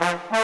Bye.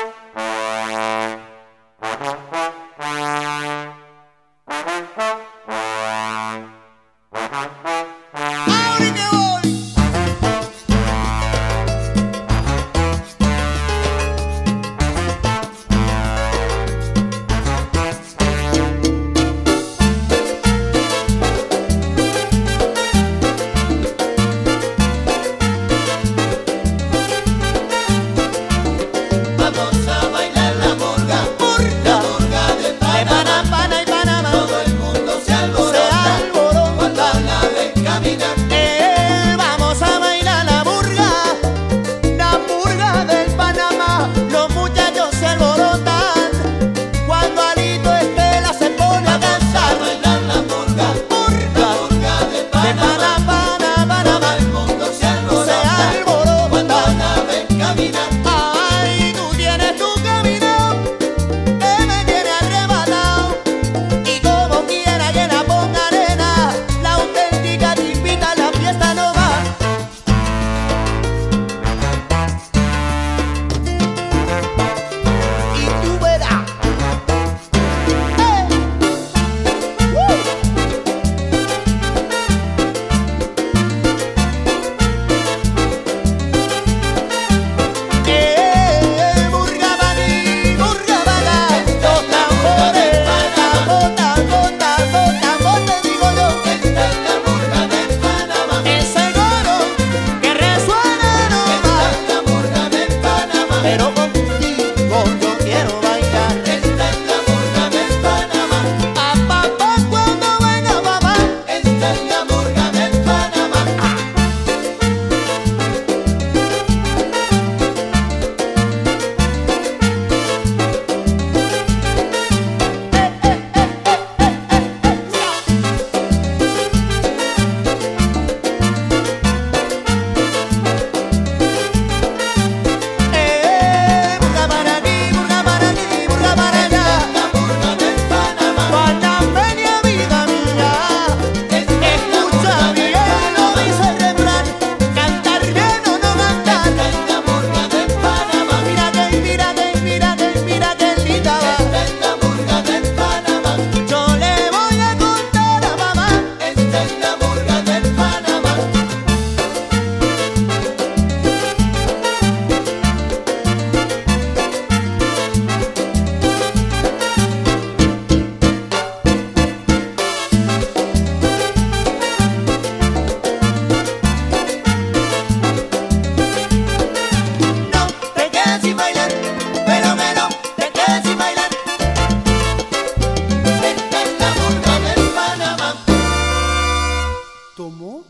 Тому